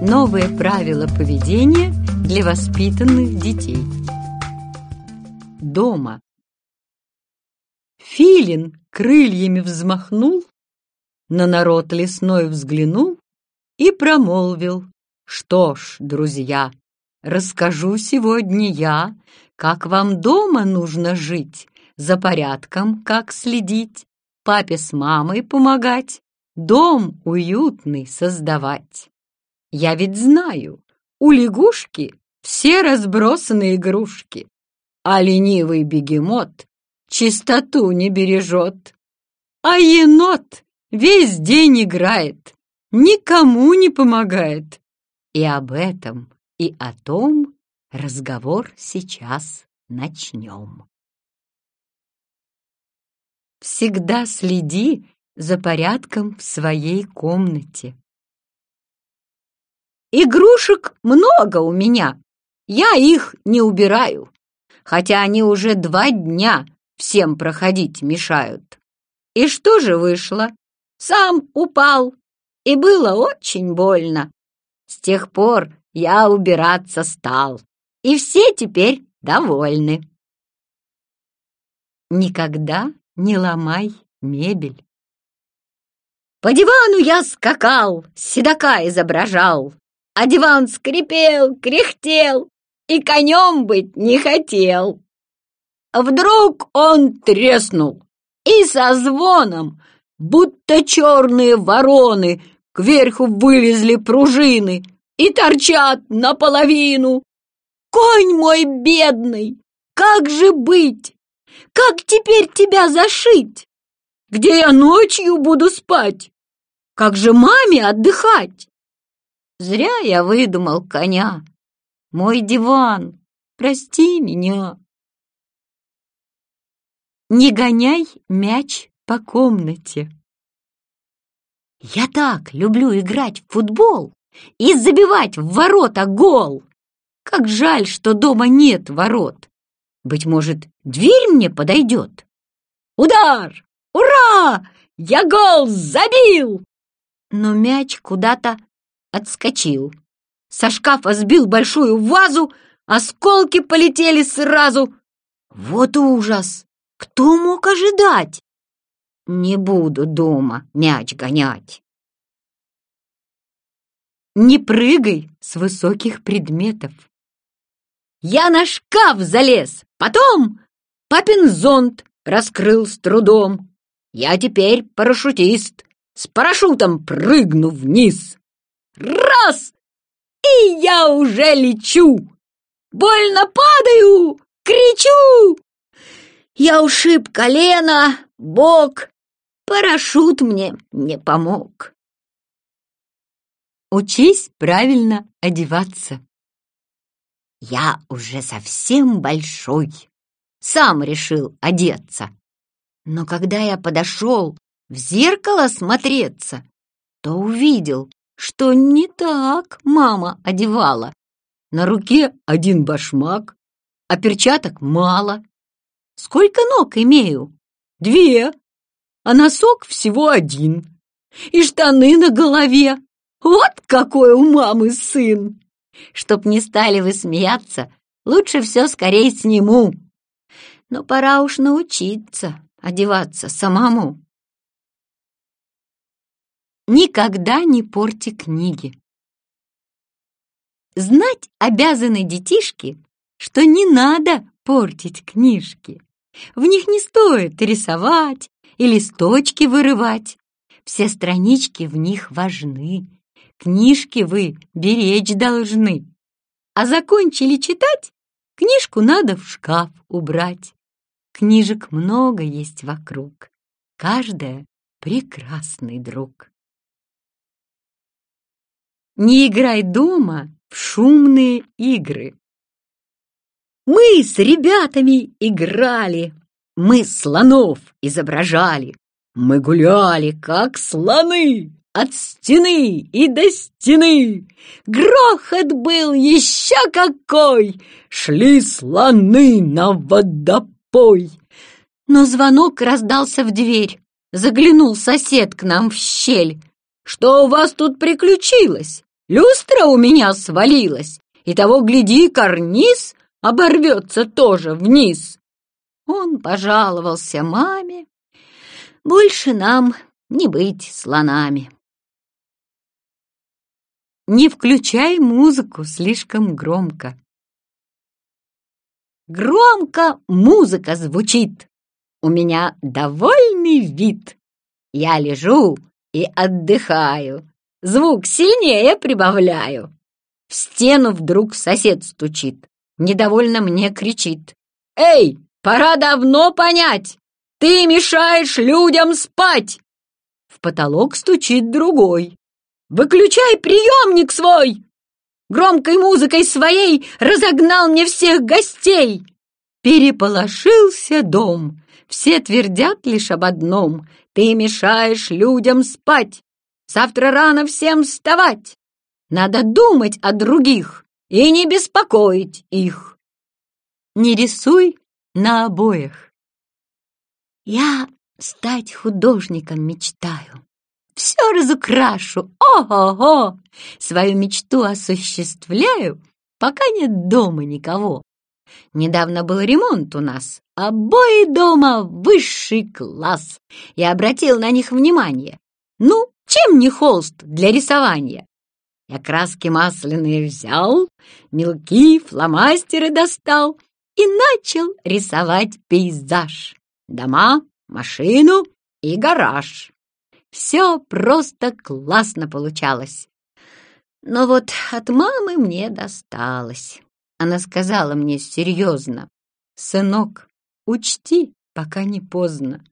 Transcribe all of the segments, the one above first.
Новые правила поведения для воспитанных детей. Дома. Филин крыльями взмахнул, на народ лесной взглянул и промолвил. Что ж, друзья, расскажу сегодня я, как вам дома нужно жить, за порядком как следить, папе с мамой помогать, дом уютный создавать. Я ведь знаю, у лягушки все разбросаны игрушки, а ленивый бегемот чистоту не бережет. А енот весь день играет, никому не помогает. И об этом, и о том разговор сейчас начнем. Всегда следи за порядком в своей комнате. Игрушек много у меня, я их не убираю, хотя они уже два дня всем проходить мешают. И что же вышло? Сам упал, и было очень больно. С тех пор я убираться стал, и все теперь довольны. Никогда не ломай мебель. По дивану я скакал, седока изображал, а диван скрипел, кряхтел и конем быть не хотел. Вдруг он треснул, и со звоном, будто черные вороны, кверху вылезли пружины и торчат наполовину. Конь мой бедный, как же быть? Как теперь тебя зашить? Где я ночью буду спать? Как же маме отдыхать? Зря я выдумал коня. Мой диван, прости меня. Не гоняй мяч по комнате. Я так люблю играть в футбол и забивать в ворота гол. Как жаль, что дома нет ворот. Быть может, дверь мне подойдет? Удар! Ура! Я гол забил! Но мяч куда-то отскочил. Со шкафа сбил большую вазу, осколки полетели сразу. Вот ужас! Кто мог ожидать? Не буду дома мяч гонять. Не прыгай с высоких предметов. Я на шкаф залез, потом папин зонт раскрыл с трудом. Я теперь парашютист, с парашютом прыгну вниз. Раз! И я уже лечу! Больно падаю, кричу! Я ушиб колено, бок, парашют мне не помог. Учись правильно одеваться. Я уже совсем большой, сам решил одеться. Но когда я подошел в зеркало смотреться, то увидел, что не так мама одевала. На руке один башмак, а перчаток мало. Сколько ног имею? Две, а носок всего один. И штаны на голове. Вот какой у мамы сын! Чтоб не стали вы смеяться, лучше все скорее сниму. Но пора уж научиться одеваться самому. Никогда не порти книги. Знать обязаны детишки, что не надо портить книжки. В них не стоит рисовать и листочки вырывать. Все странички в них важны. Книжки вы беречь должны. А закончили читать, книжку надо в шкаф убрать. Книжек много есть вокруг. Каждая прекрасный друг. Не играй дома в шумные игры. Мы с ребятами играли, мы слонов изображали, мы гуляли, как слоны от стены и до стены. Грохот был еще какой! Шли слоны на водопой. Но звонок раздался в дверь. Заглянул сосед к нам в щель. «Что у вас тут приключилось? Люстра у меня свалилась, и того, гляди, карниз оборвется тоже вниз. Он пожаловался маме. Больше нам не быть слонами. Не включай музыку слишком громко. Громко музыка звучит. У меня довольный вид. Я лежу и отдыхаю. Звук сильнее прибавляю. В стену вдруг сосед стучит. Недовольно мне кричит. «Эй, пора давно понять! Ты мешаешь людям спать!» В потолок стучит другой. «Выключай приемник свой!» Громкой музыкой своей разогнал мне всех гостей. Переполошился дом. Все твердят лишь об одном. Ты мешаешь людям спать. Завтра рано всем вставать. Надо думать о других и не беспокоить их. Не рисуй на обоях. Я стать художником мечтаю. Все разукрашу, ого-го! Свою мечту осуществляю, пока нет дома никого. Недавно был ремонт у нас, обои дома высший класс. Я обратил на них внимание. Ну, чем не холст для рисования? Я краски масляные взял, мелки, фломастеры достал и начал рисовать пейзаж. Дома, машину и гараж. Все просто классно получалось. Но вот от мамы мне досталось. Она сказала мне серьезно, «Сынок, учти, пока не поздно.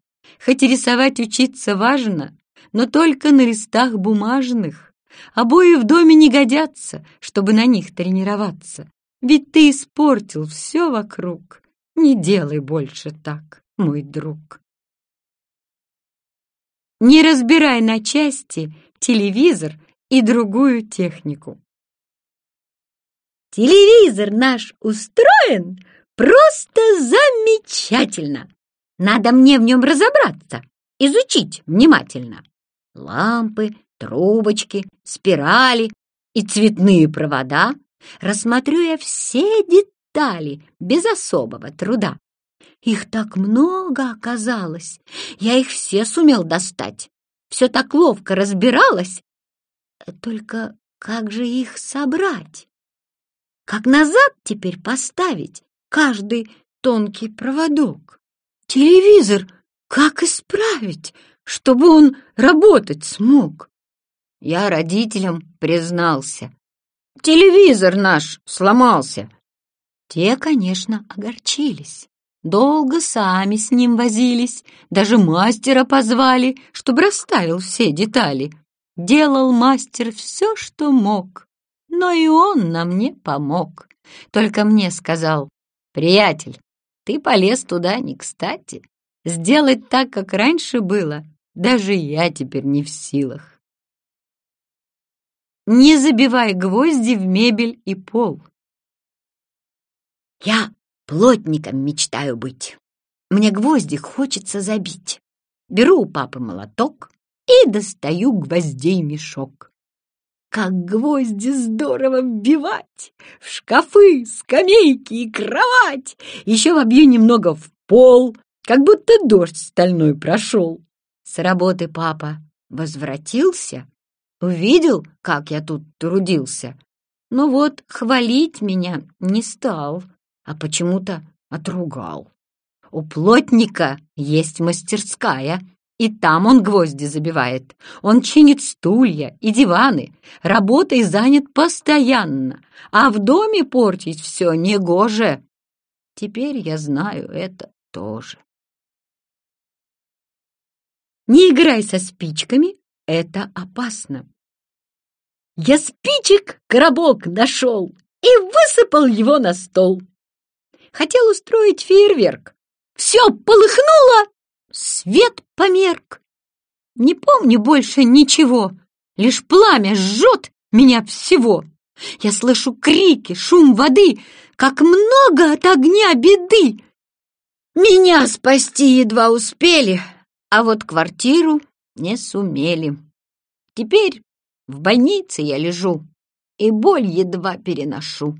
Хоть рисовать учиться важно, но только на листах бумажных. Обои в доме не годятся, чтобы на них тренироваться. Ведь ты испортил все вокруг. Не делай больше так, мой друг. Не разбирай на части телевизор и другую технику. Телевизор наш устроен просто замечательно. Надо мне в нем разобраться, изучить внимательно. Лампы, трубочки, спирали и цветные провода. Рассмотрю я все детали без особого труда. Их так много оказалось. Я их все сумел достать. Все так ловко разбиралась. Только как же их собрать? Как назад теперь поставить каждый тонкий проводок? Телевизор как исправить, чтобы он работать смог? Я родителям признался. Телевизор наш сломался. Те, конечно, огорчились. Долго сами с ним возились, даже мастера позвали, чтобы расставил все детали. Делал мастер все, что мог, но и он нам не помог. Только мне сказал, «Приятель, ты полез туда не кстати. Сделать так, как раньше было, даже я теперь не в силах». Не забивай гвозди в мебель и пол. Я Плотником мечтаю быть. Мне гвозди хочется забить. Беру у папы молоток и достаю гвоздей мешок. Как гвозди здорово вбивать! В шкафы, скамейки и кровать! Еще вобью немного в пол, как будто дождь стальной прошел. С работы папа возвратился, увидел, как я тут трудился. Но вот хвалить меня не стал а почему-то отругал. У плотника есть мастерская, и там он гвозди забивает. Он чинит стулья и диваны, работой занят постоянно, а в доме портить все негоже. Теперь я знаю это тоже. Не играй со спичками, это опасно. Я спичек коробок нашел и высыпал его на стол хотел устроить фейерверк. Все полыхнуло, свет померк. Не помню больше ничего, лишь пламя жжет меня всего. Я слышу крики, шум воды, как много от огня беды. Меня спасти едва успели, а вот квартиру не сумели. Теперь в больнице я лежу, и боль едва переношу.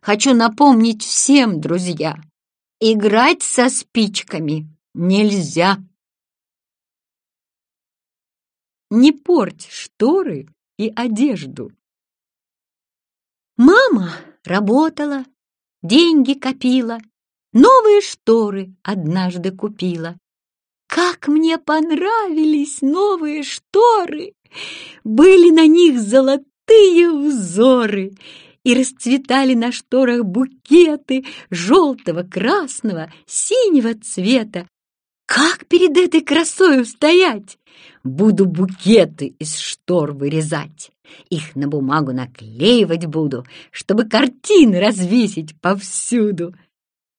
Хочу напомнить всем, друзья, играть со спичками нельзя. Не порть шторы и одежду. Мама работала, деньги копила, новые шторы однажды купила. Как мне понравились новые шторы! Были на них золотые узоры, и расцветали на шторах букеты желтого, красного, синего цвета. Как перед этой красой устоять? Буду букеты из штор вырезать. Их на бумагу наклеивать буду, чтобы картины развесить повсюду.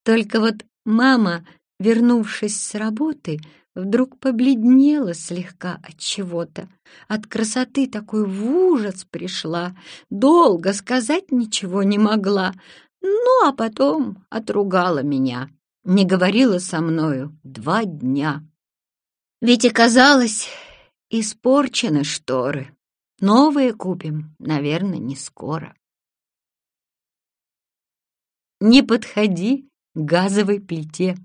Только вот мама, вернувшись с работы, вдруг побледнела слегка от чего-то. От красоты такой в ужас пришла, долго сказать ничего не могла. Ну, а потом отругала меня, не говорила со мною два дня. Ведь оказалось, испорчены шторы. Новые купим, наверное, не скоро. Не подходи к газовой плите.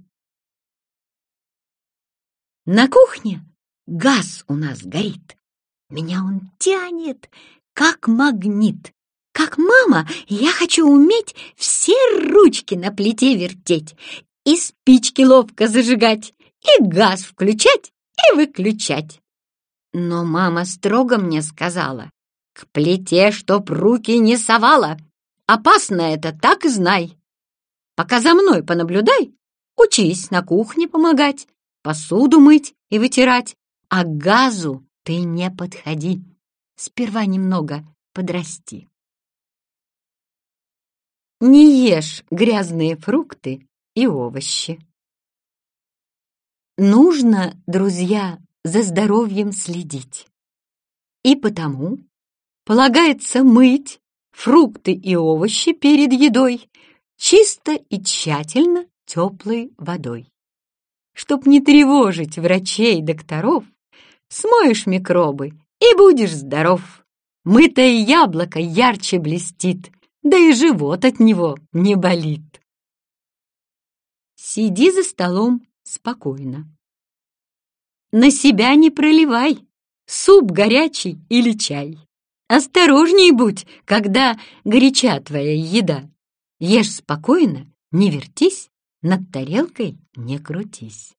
На кухне газ у нас горит. Меня он тянет, как магнит. Как мама, я хочу уметь все ручки на плите вертеть и спички ловко зажигать, и газ включать и выключать. Но мама строго мне сказала, к плите чтоб руки не совала. Опасно это, так и знай. Пока за мной понаблюдай, учись на кухне помогать, посуду мыть и вытирать, а к газу ты не подходи. Сперва немного подрасти. Не ешь грязные фрукты и овощи. Нужно, друзья, за здоровьем следить. И потому полагается мыть фрукты и овощи перед едой чисто и тщательно теплой водой. Чтоб не тревожить врачей докторов, смоешь микробы и будешь здоров. Мытое яблоко ярче блестит, да и живот от него не болит. Сиди за столом спокойно. На себя не проливай, суп горячий или чай. Осторожней будь, когда горяча твоя еда. Ешь спокойно, не вертись, над тарелкой не крутись.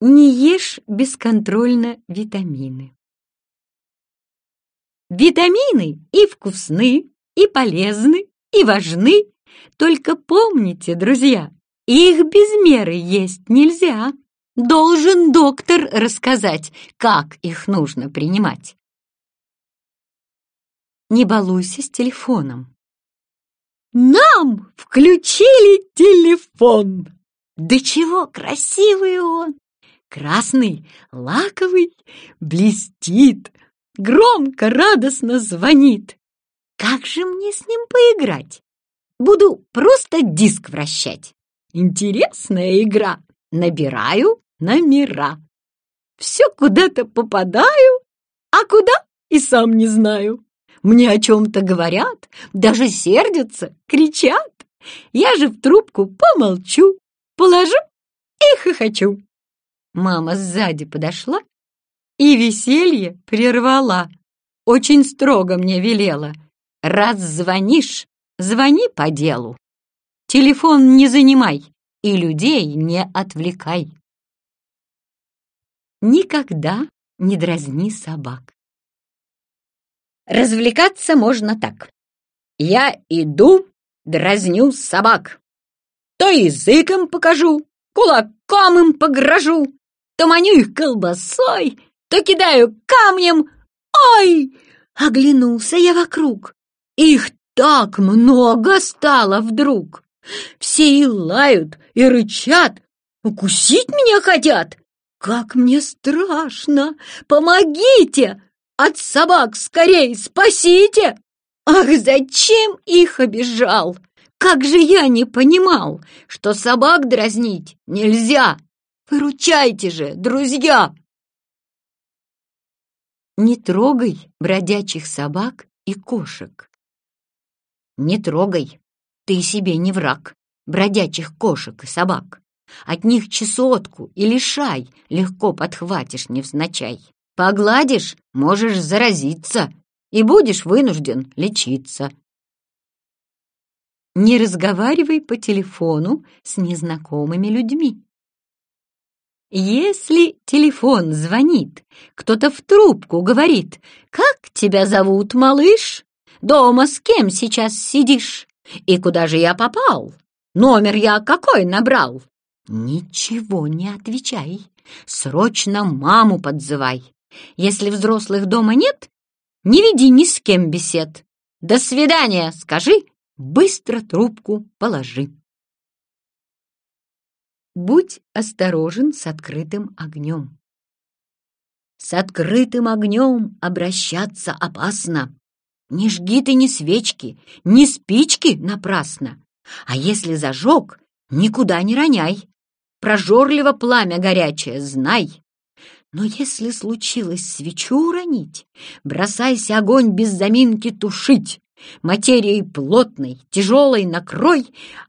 Не ешь бесконтрольно витамины. Витамины и вкусны, и полезны, и важны. Только помните, друзья, их без меры есть нельзя. Должен доктор рассказать, как их нужно принимать. Не балуйся с телефоном. Нам включили телефон. Да чего красивый он! Красный, лаковый, блестит, громко, радостно звонит. Как же мне с ним поиграть? Буду просто диск вращать. Интересная игра. Набираю номера. Все куда-то попадаю, а куда и сам не знаю. Мне о чем-то говорят, даже сердятся, кричат. Я же в трубку помолчу, положу и хохочу. Мама сзади подошла и веселье прервала. Очень строго мне велела. Раз звонишь, звони по делу. Телефон не занимай и людей не отвлекай. Никогда не дразни собак. Развлекаться можно так. Я иду, дразню собак. То языком покажу, кулаком им погрожу, то маню их колбасой, то кидаю камнем. Ой! Оглянулся я вокруг. Их так много стало вдруг. Все и лают, и рычат, укусить меня хотят. Как мне страшно! Помогите! От собак скорей спасите! Ах, зачем их обижал? Как же я не понимал, что собак дразнить нельзя! Выручайте же, друзья! Не трогай бродячих собак и кошек. Не трогай, ты себе не враг, бродячих кошек и собак. От них чесотку или шай легко подхватишь невзначай. Погладишь — можешь заразиться и будешь вынужден лечиться. Не разговаривай по телефону с незнакомыми людьми. Если телефон звонит, кто-то в трубку говорит, «Как тебя зовут, малыш? Дома с кем сейчас сидишь? И куда же я попал? Номер я какой набрал?» Ничего не отвечай, срочно маму подзывай. Если взрослых дома нет, не веди ни с кем бесед. До свидания, скажи, быстро трубку положи. Будь осторожен с открытым огнем. С открытым огнем обращаться опасно. Не жги ты ни свечки, ни спички напрасно. А если зажег, никуда не роняй. Прожорливо пламя горячее, знай. Но если случилось свечу уронить, бросайся огонь без заминки тушить, материей плотной, тяжелой накрой,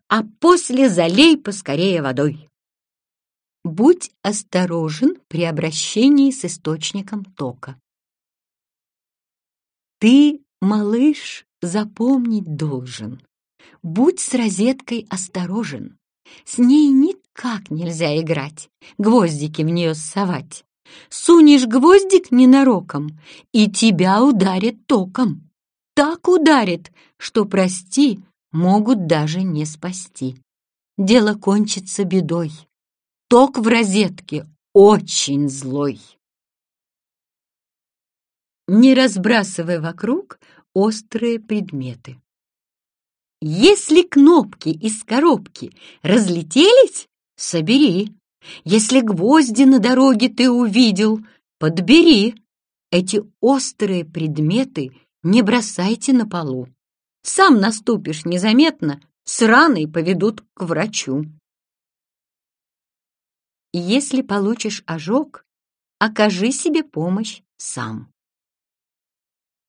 а после залей поскорее водой. Будь осторожен при обращении с источником тока. Ты, малыш, запомнить должен. Будь с розеткой осторожен. С ней никак нельзя играть, гвоздики в нее совать. Сунешь гвоздик ненароком, и тебя ударит током. Так ударит, что, прости, могут даже не спасти. Дело кончится бедой. Ток в розетке очень злой. Не разбрасывай вокруг острые предметы. Если кнопки из коробки разлетелись, собери. Если гвозди на дороге ты увидел, подбери. Эти острые предметы не бросайте на полу. Сам наступишь незаметно, с раной поведут к врачу. Если получишь ожог, окажи себе помощь сам.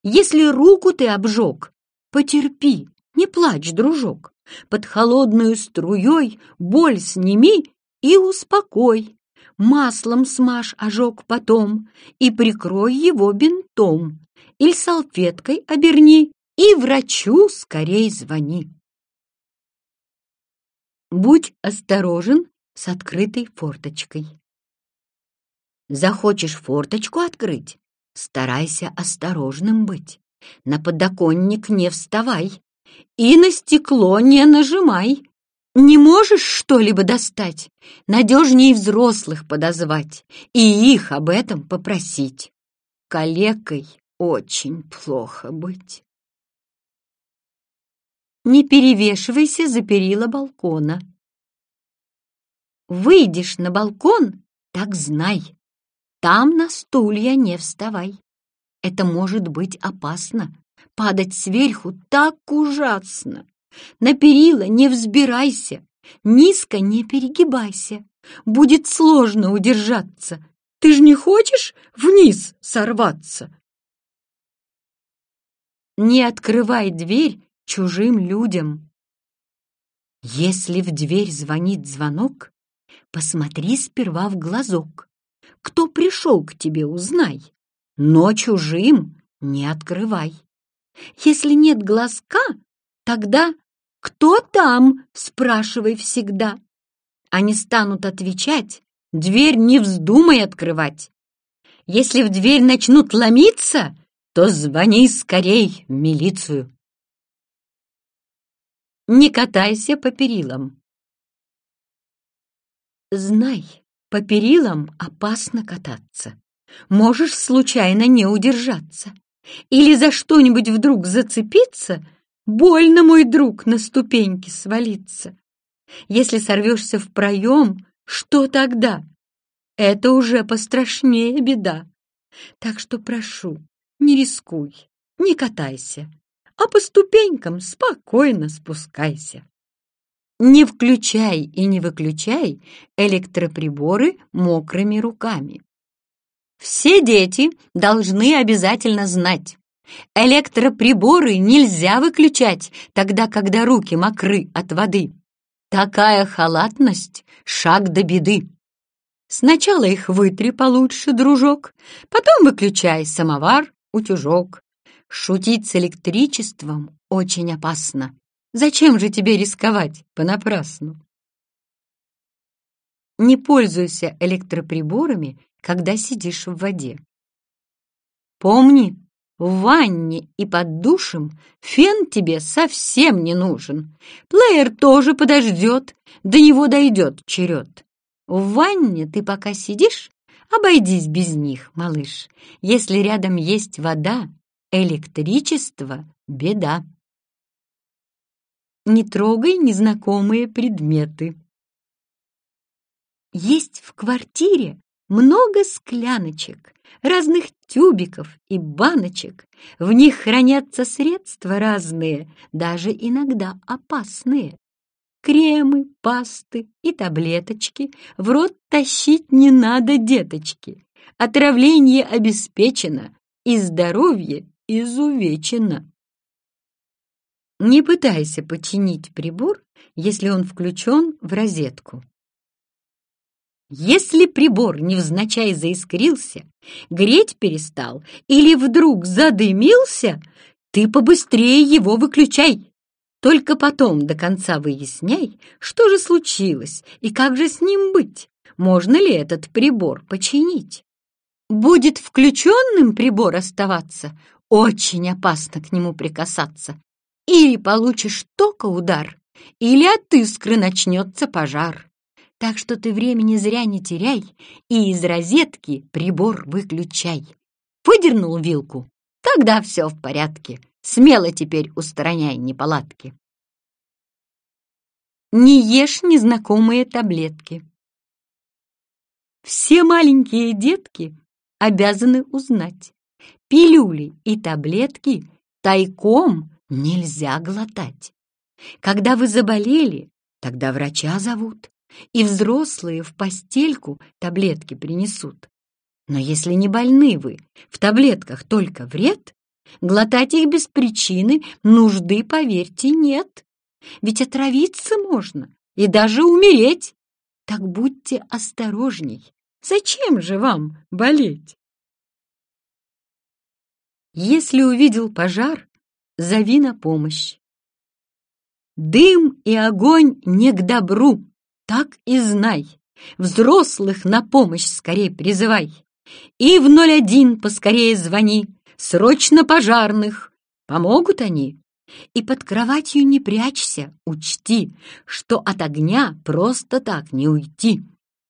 Если руку ты обжег, потерпи, не плачь, дружок. Под холодную струей боль сними и успокой. Маслом смажь ожог потом и прикрой его бинтом. Или салфеткой оберни и врачу скорей звони. Будь осторожен с открытой форточкой. Захочешь форточку открыть? Старайся осторожным быть. На подоконник не вставай и на стекло не нажимай. Не можешь что-либо достать? Надежнее взрослых подозвать и их об этом попросить. Калекой очень плохо быть. Не перевешивайся за перила балкона. Выйдешь на балкон, так знай, там на стулья не вставай. Это может быть опасно. Падать сверху так ужасно. На перила не взбирайся, низко не перегибайся. Будет сложно удержаться. Ты ж не хочешь вниз сорваться? Не открывай дверь чужим людям. Если в дверь звонит звонок, посмотри сперва в глазок. Кто пришел к тебе, узнай, но чужим не открывай. Если нет глазка, тогда «Кто там?» — спрашивай всегда. Они станут отвечать, дверь не вздумай открывать. Если в дверь начнут ломиться, то звони скорей в милицию. Не катайся по перилам. Знай, по перилам опасно кататься. Можешь случайно не удержаться. Или за что-нибудь вдруг зацепиться, больно, мой друг, на ступеньки свалиться. Если сорвешься в проем, что тогда? Это уже пострашнее беда. Так что прошу, не рискуй, не катайся, а по ступенькам спокойно спускайся. Не включай и не выключай электроприборы мокрыми руками. Все дети должны обязательно знать, Электроприборы нельзя выключать тогда, когда руки мокры от воды. Такая халатность — шаг до беды. Сначала их вытри получше, дружок, потом выключай самовар, утюжок. Шутить с электричеством очень опасно. Зачем же тебе рисковать понапрасну? Не пользуйся электроприборами, когда сидишь в воде. Помни, в ванне и под душем фен тебе совсем не нужен. Плеер тоже подождет, до него дойдет черед. В ванне ты пока сидишь, обойдись без них, малыш. Если рядом есть вода, электричество — беда. Не трогай незнакомые предметы. Есть в квартире много скляночек, разных тюбиков и баночек. В них хранятся средства разные, даже иногда опасные. Кремы, пасты и таблеточки в рот тащить не надо, деточки. Отравление обеспечено, и здоровье изувечено. Не пытайся починить прибор, если он включен в розетку. Если прибор невзначай заискрился, греть перестал или вдруг задымился, ты побыстрее его выключай. Только потом до конца выясняй, что же случилось и как же с ним быть, можно ли этот прибор починить. Будет включенным прибор оставаться, очень опасно к нему прикасаться. Или получишь тока удар, или от искры начнется пожар. Так что ты времени зря не теряй и из розетки прибор выключай. Выдернул вилку? Тогда все в порядке. Смело теперь устраняй неполадки. Не ешь незнакомые таблетки. Все маленькие детки обязаны узнать. Пилюли и таблетки тайком нельзя глотать. Когда вы заболели, тогда врача зовут и взрослые в постельку таблетки принесут. Но если не больны вы, в таблетках только вред, глотать их без причины нужды, поверьте, нет. Ведь отравиться можно и даже умереть. Так будьте осторожней. Зачем же вам болеть? Если увидел пожар, зови на помощь. Дым и огонь не к добру, так и знай. Взрослых на помощь скорее призывай. И в 01 поскорее звони. Срочно пожарных. Помогут они. И под кроватью не прячься, учти, что от огня просто так не уйти.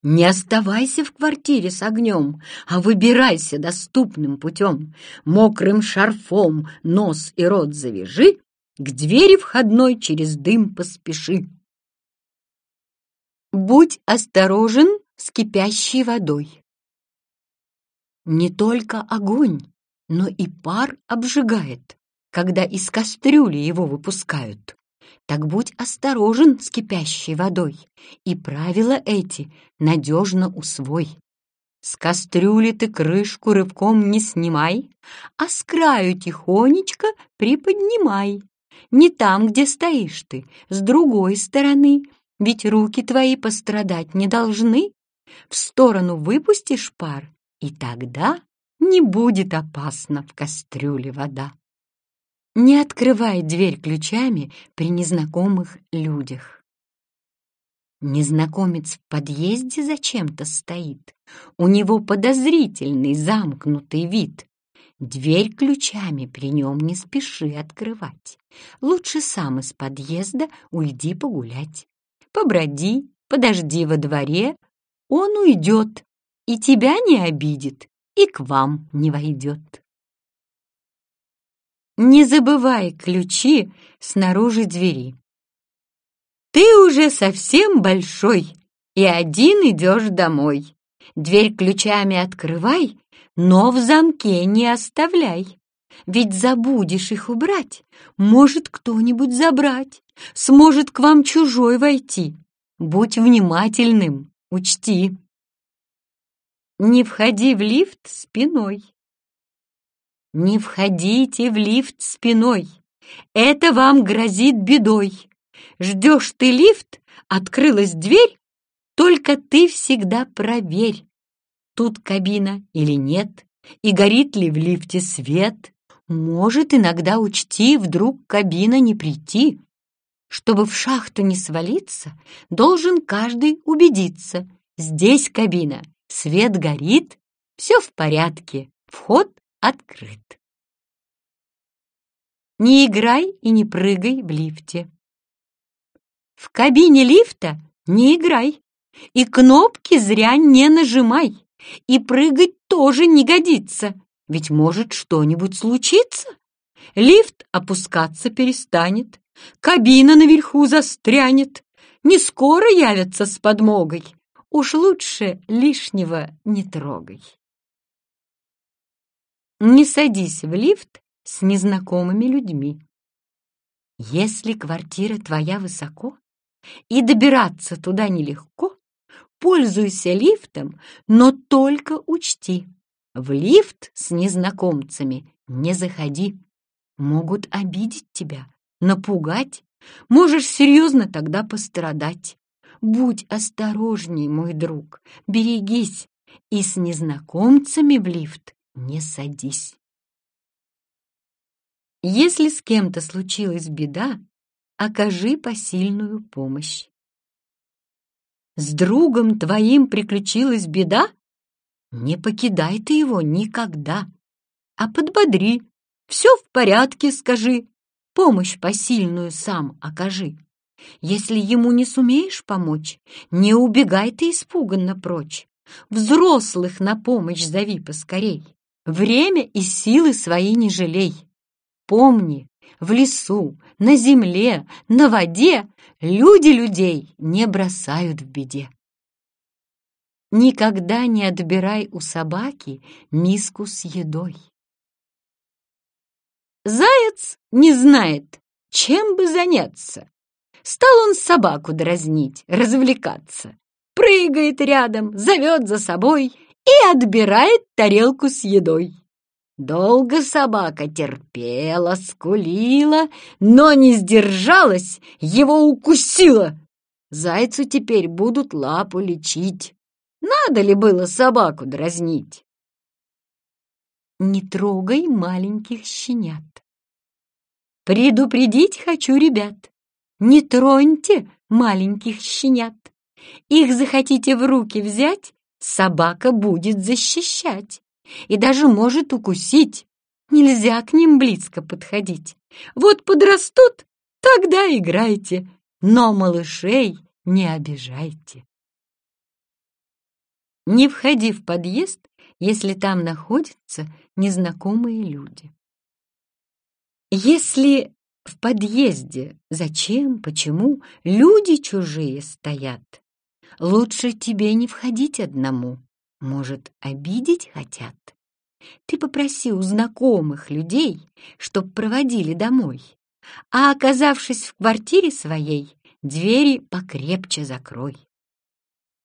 Не оставайся в квартире с огнем, а выбирайся доступным путем. Мокрым шарфом нос и рот завяжи, к двери входной через дым поспеши. Будь осторожен с кипящей водой. Не только огонь, но и пар обжигает, когда из кастрюли его выпускают. Так будь осторожен с кипящей водой, и правила эти надежно усвой. С кастрюли ты крышку рывком не снимай, а с краю тихонечко приподнимай. Не там, где стоишь ты, с другой стороны — ведь руки твои пострадать не должны. В сторону выпустишь пар, и тогда не будет опасно в кастрюле вода. Не открывай дверь ключами при незнакомых людях. Незнакомец в подъезде зачем-то стоит. У него подозрительный замкнутый вид. Дверь ключами при нем не спеши открывать. Лучше сам из подъезда уйди погулять поброди, подожди во дворе, он уйдет и тебя не обидит, и к вам не войдет. Не забывай ключи снаружи двери. Ты уже совсем большой и один идешь домой. Дверь ключами открывай, но в замке не оставляй. Ведь забудешь их убрать, может кто-нибудь забрать, сможет к вам чужой войти. Будь внимательным, учти. Не входи в лифт спиной. Не входите в лифт спиной, это вам грозит бедой. Ждешь ты лифт, открылась дверь, только ты всегда проверь, тут кабина или нет, и горит ли в лифте свет. Может, иногда учти, вдруг кабина не прийти. Чтобы в шахту не свалиться, должен каждый убедиться. Здесь кабина, свет горит, все в порядке, вход открыт. Не играй и не прыгай в лифте. В кабине лифта не играй, и кнопки зря не нажимай, и прыгать тоже не годится, ведь может что-нибудь случиться. Лифт опускаться перестанет, кабина наверху застрянет, не скоро явятся с подмогой, уж лучше лишнего не трогай. Не садись в лифт с незнакомыми людьми. Если квартира твоя высоко и добираться туда нелегко, пользуйся лифтом, но только учти, в лифт с незнакомцами не заходи. Могут обидеть тебя, напугать, можешь серьезно тогда пострадать. Будь осторожней, мой друг, берегись, и с незнакомцами в лифт не садись. Если с кем-то случилась беда, окажи посильную помощь. С другом твоим приключилась беда? Не покидай ты его никогда, а подбодри, все в порядке, скажи, помощь посильную сам окажи. Если ему не сумеешь помочь, не убегай ты испуганно прочь. Взрослых на помощь зови поскорей. Время и силы свои не жалей. Помни, в лесу, на земле, на воде люди людей не бросают в беде. Никогда не отбирай у собаки миску с едой. Заяц не знает, чем бы заняться. Стал он собаку дразнить, развлекаться. Прыгает рядом, зовет за собой и отбирает тарелку с едой. Долго собака терпела, скулила, но не сдержалась, его укусила. Зайцу теперь будут лапу лечить. Надо ли было собаку дразнить? Не трогай маленьких щенят. Предупредить хочу, ребят, не троньте маленьких щенят. Их захотите в руки взять, собака будет защищать и даже может укусить. Нельзя к ним близко подходить. Вот подрастут, тогда играйте, но малышей не обижайте. Не входи в подъезд, если там находятся незнакомые люди. Если в подъезде зачем, почему люди чужие стоят, лучше тебе не входить одному. Может, обидеть хотят? Ты попроси у знакомых людей, чтоб проводили домой. А оказавшись в квартире своей, двери покрепче закрой.